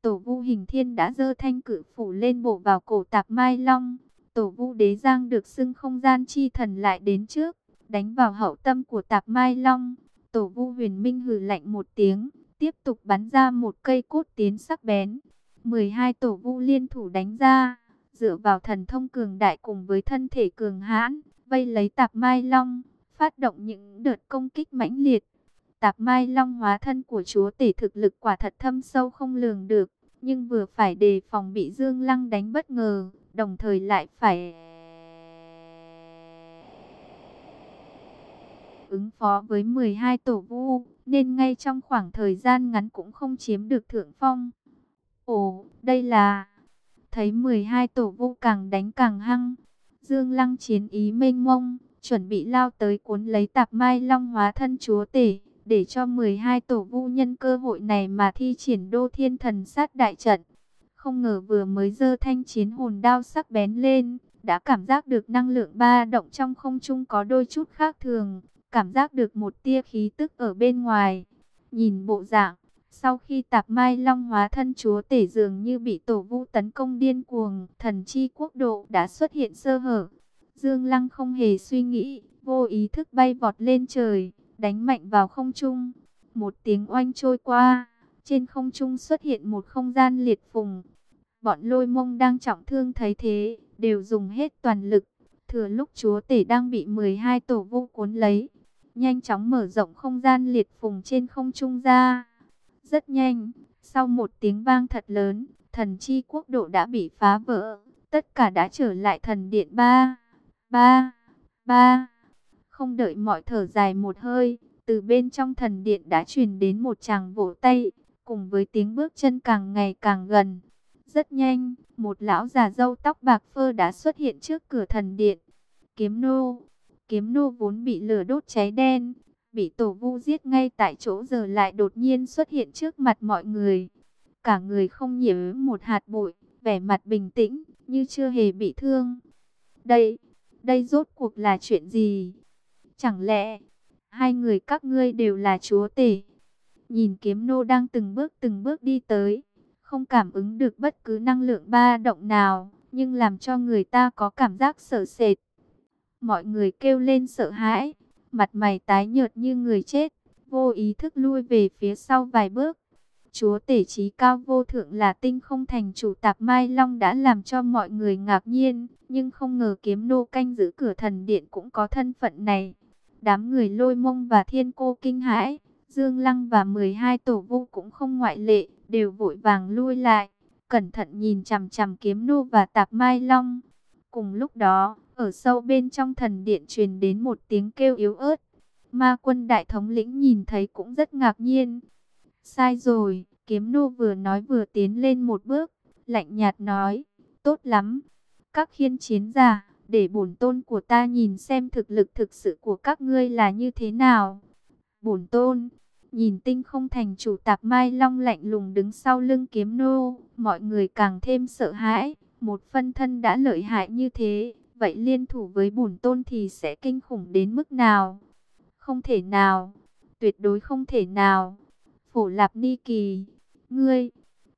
A: tổ vu hình thiên đã dơ thanh cử phủ lên bộ vào cổ tạp mai long. Tổ vu đế giang được xưng không gian chi thần lại đến trước, đánh vào hậu tâm của tạp mai long. Tổ vu huyền minh hừ lạnh một tiếng, tiếp tục bắn ra một cây cốt tiến sắc bén. 12 tổ vu liên thủ đánh ra, dựa vào thần thông cường đại cùng với thân thể cường hãn, vây lấy tạp mai long, phát động những đợt công kích mãnh liệt. Tạp mai long hóa thân của chúa tể thực lực quả thật thâm sâu không lường được, nhưng vừa phải đề phòng bị Dương Lăng đánh bất ngờ, đồng thời lại phải ứng phó với 12 tổ vu, nên ngay trong khoảng thời gian ngắn cũng không chiếm được thượng phong. Ồ, đây là... Thấy 12 tổ vu càng đánh càng hăng, Dương Lăng chiến ý mênh mông, chuẩn bị lao tới cuốn lấy tạp mai long hóa thân chúa tể để cho 12 tổ vu nhân cơ hội này mà thi triển đô thiên thần sát đại trận. Không ngờ vừa mới dơ thanh chiến hồn đao sắc bén lên, đã cảm giác được năng lượng ba động trong không trung có đôi chút khác thường, cảm giác được một tia khí tức ở bên ngoài. Nhìn bộ dạng, sau khi tạp mai long hóa thân chúa tể dường như bị tổ vu tấn công điên cuồng, thần chi quốc độ đã xuất hiện sơ hở. Dương Lăng không hề suy nghĩ, vô ý thức bay vọt lên trời, đánh mạnh vào không trung. Một tiếng oanh trôi qua, trên không trung xuất hiện một không gian liệt phùng. Bọn lôi mông đang trọng thương thấy thế, đều dùng hết toàn lực. Thừa lúc chúa tể đang bị 12 tổ vu cuốn lấy, nhanh chóng mở rộng không gian liệt phùng trên không trung ra. Rất nhanh, sau một tiếng vang thật lớn, thần chi quốc độ đã bị phá vỡ. Tất cả đã trở lại thần điện ba, ba, ba. Không đợi mọi thở dài một hơi, từ bên trong thần điện đã truyền đến một chàng vỗ tay, cùng với tiếng bước chân càng ngày càng gần. Rất nhanh, một lão già râu tóc bạc phơ đã xuất hiện trước cửa thần điện. Kiếm nô, kiếm nô vốn bị lửa đốt cháy đen, bị tổ vu giết ngay tại chỗ giờ lại đột nhiên xuất hiện trước mặt mọi người. Cả người không nhiễm một hạt bụi, vẻ mặt bình tĩnh, như chưa hề bị thương. Đây, đây rốt cuộc là chuyện gì? Chẳng lẽ, hai người các ngươi đều là chúa tể? Nhìn kiếm nô đang từng bước từng bước đi tới, không cảm ứng được bất cứ năng lượng ba động nào, nhưng làm cho người ta có cảm giác sợ sệt. mọi người kêu lên sợ hãi, mặt mày tái nhợt như người chết, vô ý thức lui về phía sau vài bước. Chúa tể trí cao vô thượng là tinh không thành chủ tạp Mai Long đã làm cho mọi người ngạc nhiên, nhưng không ngờ kiếm nô canh giữ cửa thần điện cũng có thân phận này. Đám người lôi mông và thiên cô kinh hãi, Dương Lăng và 12 tổ vu cũng không ngoại lệ, đều vội vàng lui lại, cẩn thận nhìn chằm chằm kiếm nô và tạp Mai Long. Cùng lúc đó, ở sâu bên trong thần điện truyền đến một tiếng kêu yếu ớt. Ma quân đại thống lĩnh nhìn thấy cũng rất ngạc nhiên. Sai rồi, kiếm nô vừa nói vừa tiến lên một bước, lạnh nhạt nói, tốt lắm. Các khiên chiến giả, để bổn tôn của ta nhìn xem thực lực thực sự của các ngươi là như thế nào. Bổn tôn, nhìn tinh không thành chủ tạp mai long lạnh lùng đứng sau lưng kiếm nô, mọi người càng thêm sợ hãi, một phân thân đã lợi hại như thế, vậy liên thủ với bổn tôn thì sẽ kinh khủng đến mức nào? Không thể nào, tuyệt đối không thể nào. Phổ Lạp Ni Kỳ, ngươi,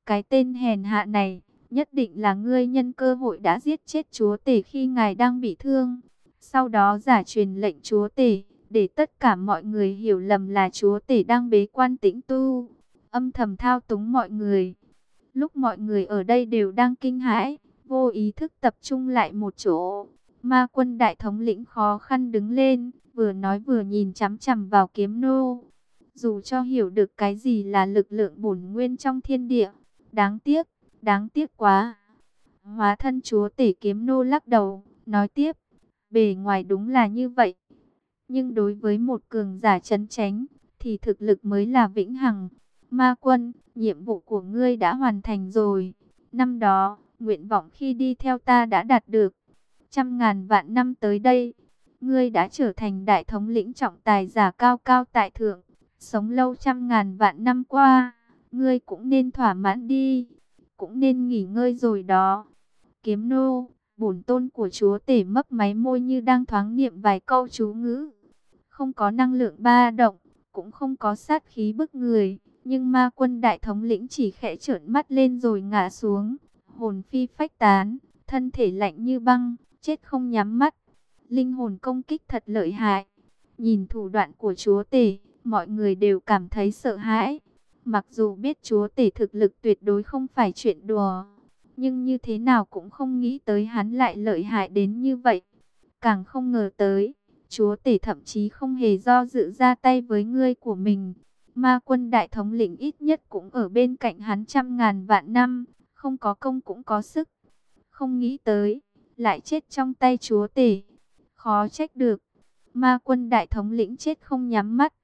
A: cái tên hèn hạ này, nhất định là ngươi nhân cơ hội đã giết chết chúa tể khi ngài đang bị thương. Sau đó giả truyền lệnh chúa tể, để tất cả mọi người hiểu lầm là chúa tể đang bế quan tĩnh tu, âm thầm thao túng mọi người. Lúc mọi người ở đây đều đang kinh hãi, vô ý thức tập trung lại một chỗ. Ma quân đại thống lĩnh khó khăn đứng lên, vừa nói vừa nhìn chằm chằm vào kiếm nô. Dù cho hiểu được cái gì là lực lượng bổn nguyên trong thiên địa, đáng tiếc, đáng tiếc quá. Hóa thân chúa tể kiếm nô lắc đầu, nói tiếp, bề ngoài đúng là như vậy. Nhưng đối với một cường giả chấn tránh, thì thực lực mới là vĩnh hằng. Ma quân, nhiệm vụ của ngươi đã hoàn thành rồi. Năm đó, nguyện vọng khi đi theo ta đã đạt được. Trăm ngàn vạn năm tới đây, ngươi đã trở thành đại thống lĩnh trọng tài giả cao cao tại thượng. Sống lâu trăm ngàn vạn năm qua, ngươi cũng nên thỏa mãn đi, cũng nên nghỉ ngơi rồi đó. Kiếm nô, bổn tôn của chúa tể mấp máy môi như đang thoáng niệm vài câu chú ngữ. Không có năng lượng ba động, cũng không có sát khí bức người, nhưng ma quân đại thống lĩnh chỉ khẽ trợn mắt lên rồi ngã xuống, hồn phi phách tán, thân thể lạnh như băng, chết không nhắm mắt. Linh hồn công kích thật lợi hại. Nhìn thủ đoạn của chúa tể, mọi người đều cảm thấy sợ hãi. Mặc dù biết chúa tể thực lực tuyệt đối không phải chuyện đùa, nhưng như thế nào cũng không nghĩ tới hắn lại lợi hại đến như vậy. Càng không ngờ tới, chúa tể thậm chí không hề do dự ra tay với ngươi của mình. Ma quân đại thống lĩnh ít nhất cũng ở bên cạnh hắn trăm ngàn vạn năm, không có công cũng có sức. Không nghĩ tới, lại chết trong tay chúa tể. Khó trách được, ma quân đại thống lĩnh chết không nhắm mắt.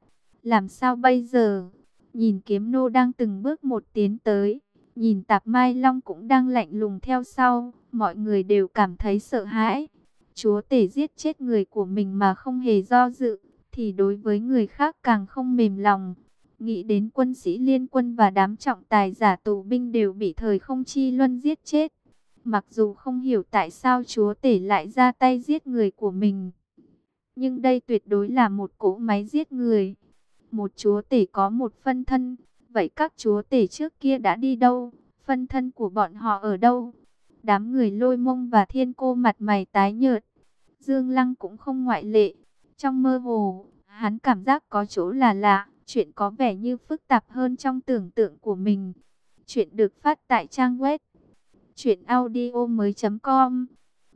A: Làm sao bây giờ? Nhìn kiếm nô đang từng bước một tiến tới. Nhìn tạp mai long cũng đang lạnh lùng theo sau. Mọi người đều cảm thấy sợ hãi. Chúa tể giết chết người của mình mà không hề do dự. Thì đối với người khác càng không mềm lòng. Nghĩ đến quân sĩ liên quân và đám trọng tài giả tù binh đều bị thời không chi luân giết chết. Mặc dù không hiểu tại sao chúa tể lại ra tay giết người của mình. Nhưng đây tuyệt đối là một cỗ máy giết người một chúa tể có một phân thân, vậy các chúa tể trước kia đã đi đâu? Phân thân của bọn họ ở đâu? Đám người lôi mông và thiên cô mặt mày tái nhợt. Dương Lăng cũng không ngoại lệ. Trong mơ hồ, hắn cảm giác có chỗ là lạ, chuyện có vẻ như phức tạp hơn trong tưởng tượng của mình. Chuyện được phát tại trang web truyệnaudiomoi.com.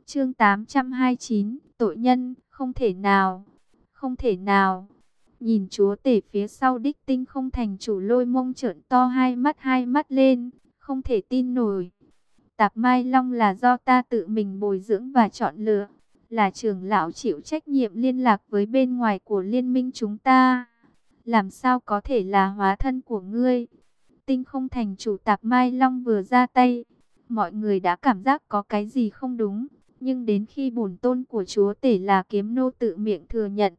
A: Chương 829, tội nhân, không thể nào, không thể nào. Nhìn chúa tể phía sau đích tinh không thành chủ lôi mông trợn to hai mắt hai mắt lên, không thể tin nổi. Tạp Mai Long là do ta tự mình bồi dưỡng và chọn lựa, là trưởng lão chịu trách nhiệm liên lạc với bên ngoài của liên minh chúng ta. Làm sao có thể là hóa thân của ngươi? Tinh không thành chủ Tạp Mai Long vừa ra tay, mọi người đã cảm giác có cái gì không đúng. Nhưng đến khi bổn tôn của chúa tể là kiếm nô tự miệng thừa nhận,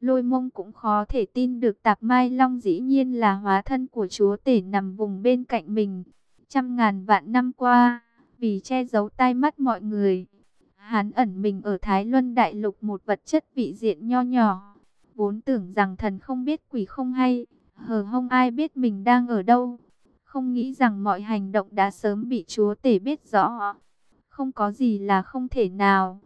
A: Lôi mông cũng khó thể tin được tạp mai long dĩ nhiên là hóa thân của chúa tể nằm vùng bên cạnh mình. Trăm ngàn vạn năm qua, vì che giấu tai mắt mọi người, hắn ẩn mình ở Thái Luân Đại Lục một vật chất vị diện nho nhỏ. Vốn tưởng rằng thần không biết quỷ không hay, hờ hông ai biết mình đang ở đâu. Không nghĩ rằng mọi hành động đã sớm bị chúa tể biết rõ. Không có gì là không thể nào.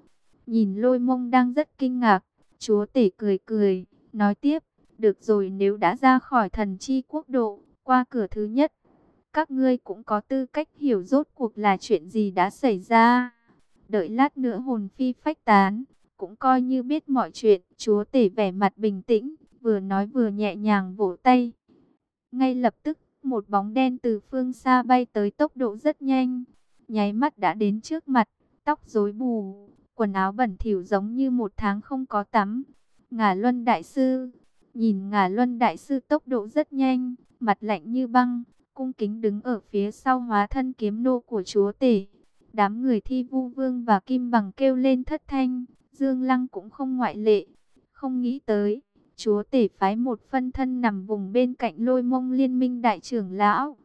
A: Nhìn lôi mông đang rất kinh ngạc, chúa tể cười cười, nói tiếp, được rồi nếu đã ra khỏi thần chi quốc độ, qua cửa thứ nhất, các ngươi cũng có tư cách hiểu rốt cuộc là chuyện gì đã xảy ra. Đợi lát nữa hồn phi phách tán, cũng coi như biết mọi chuyện, chúa tể vẻ mặt bình tĩnh, vừa nói vừa nhẹ nhàng vỗ tay. Ngay lập tức, một bóng đen từ phương xa bay tới tốc độ rất nhanh, nháy mắt đã đến trước mặt, tóc rối bù, quần áo bẩn thỉu giống như một tháng không có tắm. Ngà Luân Đại Sư, nhìn Ngà Luân Đại Sư tốc độ rất nhanh, mặt lạnh như băng, cung kính đứng ở phía sau hóa thân kiếm nô của chúa tể. Đám người thi vu vương và kim bằng kêu lên thất thanh, Dương Lăng cũng không ngoại lệ, không nghĩ tới. Chúa tể phái một phân thân nằm vùng bên cạnh lôi mông liên minh đại trưởng lão.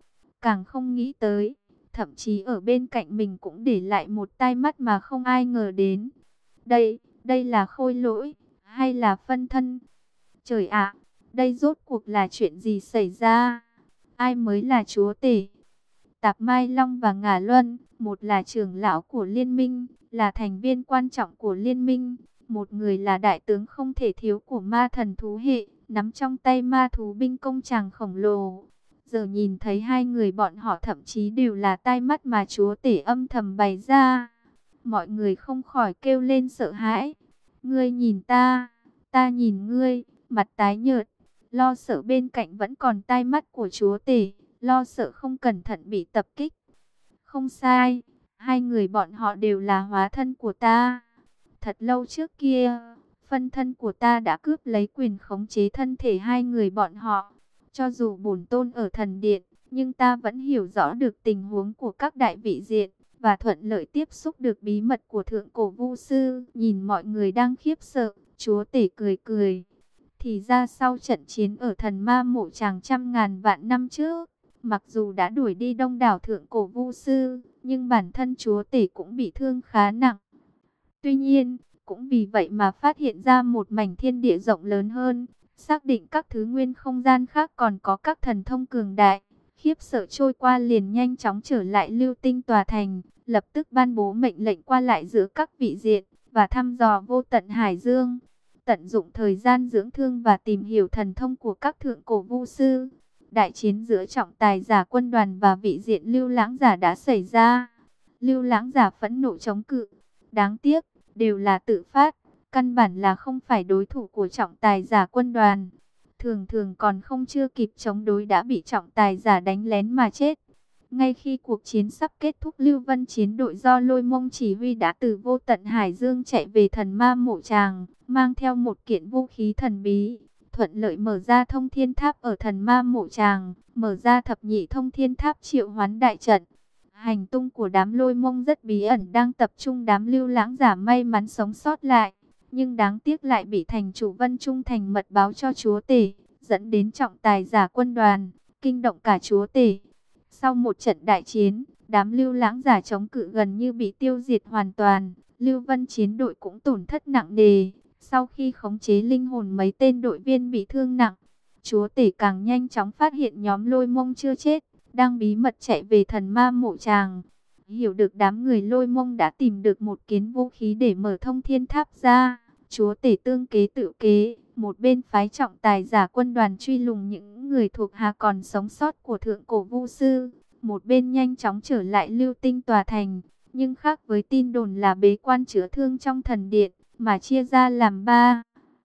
A: Càng không nghĩ tới, thậm chí ở bên cạnh mình cũng để lại một tai mắt mà không ai ngờ đến. Đây, đây là khôi lỗi, hay là phân thân? Trời ạ, đây rốt cuộc là chuyện gì xảy ra? Ai mới là chúa tể? Tạp Mai Long và Ngà Luân, một là trưởng lão của liên minh, là thành viên quan trọng của liên minh, một người là đại tướng không thể thiếu của ma thần thú hệ, nắm trong tay ma thú binh công chàng khổng lồ. Giờ nhìn thấy hai người bọn họ thậm chí đều là tai mắt mà chúa tể âm thầm bày ra. Mọi người không khỏi kêu lên sợ hãi. Ngươi nhìn ta, ta nhìn ngươi, mặt tái nhợt, lo sợ bên cạnh vẫn còn tai mắt của chúa tể, lo sợ không cẩn thận bị tập kích. Không sai, hai người bọn họ đều là hóa thân của ta. Thật lâu trước kia, phân thân của ta đã cướp lấy quyền khống chế thân thể hai người bọn họ. Cho dù bổn tôn ở thần điện, nhưng ta vẫn hiểu rõ được tình huống của các đại vị diện và thuận lợi tiếp xúc được bí mật của thượng cổ vu sư. Nhìn mọi người đang khiếp sợ, chúa tể cười cười. Thì ra sau trận chiến ở thần ma mộ tràng trăm ngàn vạn năm trước, mặc dù đã đuổi đi đông đảo thượng cổ vu sư, nhưng bản thân chúa tể cũng bị thương khá nặng. Tuy nhiên, cũng vì vậy mà phát hiện ra một mảnh thiên địa rộng lớn hơn, xác định các thứ nguyên không gian khác còn có các thần thông cường đại. Khiếp sợ trôi qua liền nhanh chóng trở lại lưu tinh tòa thành, lập tức ban bố mệnh lệnh qua lại giữa các vị diện, và thăm dò vô tận Hải Dương. Tận dụng thời gian dưỡng thương và tìm hiểu thần thông của các thượng cổ vu sư. Đại chiến giữa trọng tài giả quân đoàn và vị diện lưu lãng giả đã xảy ra. Lưu lãng giả phẫn nộ chống cự. Đáng tiếc, đều là tự phát, căn bản là không phải đối thủ của trọng tài giả quân đoàn. Thường thường còn không chưa kịp chống đối đã bị trọng tài giả đánh lén mà chết. Ngay khi cuộc chiến sắp kết thúc Lưu Vân chiến đội do lôi mông chỉ huy đã từ vô tận Hải Dương chạy về thần ma mộ tràng, mang theo một kiện vũ khí thần bí, thuận lợi mở ra thông thiên tháp ở thần ma mộ tràng, mở ra thập nhị thông thiên tháp triệu hoán đại trận. Hành tung của đám lôi mông rất bí ẩn đang tập trung đám lưu lãng giả may mắn sống sót lại. Nhưng đáng tiếc lại bị thành chủ Vân Trung Thành mật báo cho chúa tể, dẫn đến trọng tài giả quân đoàn, kinh động cả chúa tể. Sau một trận đại chiến, đám lưu lãng giả chống cự gần như bị tiêu diệt hoàn toàn. Lưu Vân chiến đội cũng tổn thất nặng nề. Sau khi khống chế linh hồn mấy tên đội viên bị thương nặng, chúa tể càng nhanh chóng phát hiện nhóm lôi mông chưa chết đang bí mật chạy về thần ma mộ tràng. Hiểu được đám người lôi mông đã tìm được một kiến vũ khí để mở thông thiên tháp ra. Chúa tể tương kế tự kế, một bên phái trọng tài giả quân đoàn truy lùng những người thuộc hạ còn sống sót của thượng cổ vu sư. Một bên nhanh chóng trở lại lưu tinh tòa thành, nhưng khác với tin đồn là bế quan chữa thương trong thần điện, mà chia ra làm ba.